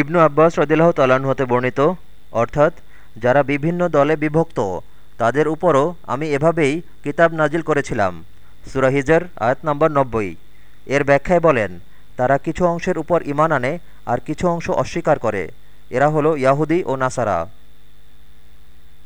ইবনু আব্বাস রদিল্লাহ তালান হতে বর্ণিত, অর্থাৎ যারা বিভিন্ন দলে বিভক্ত, তাদের উপরও আমি এভাবেই কিতাব নাজিল করেছিলাম। সুরাহিজার আয়াত নম্বর নব্বই। এর ব্যাখ্যায় বলেন, তারা কিছু অংশের উপর ইমান আনে আর কিছু অংশ অস্বীকার করে। এরা হলো ইয়াহুদি ও নাসারা।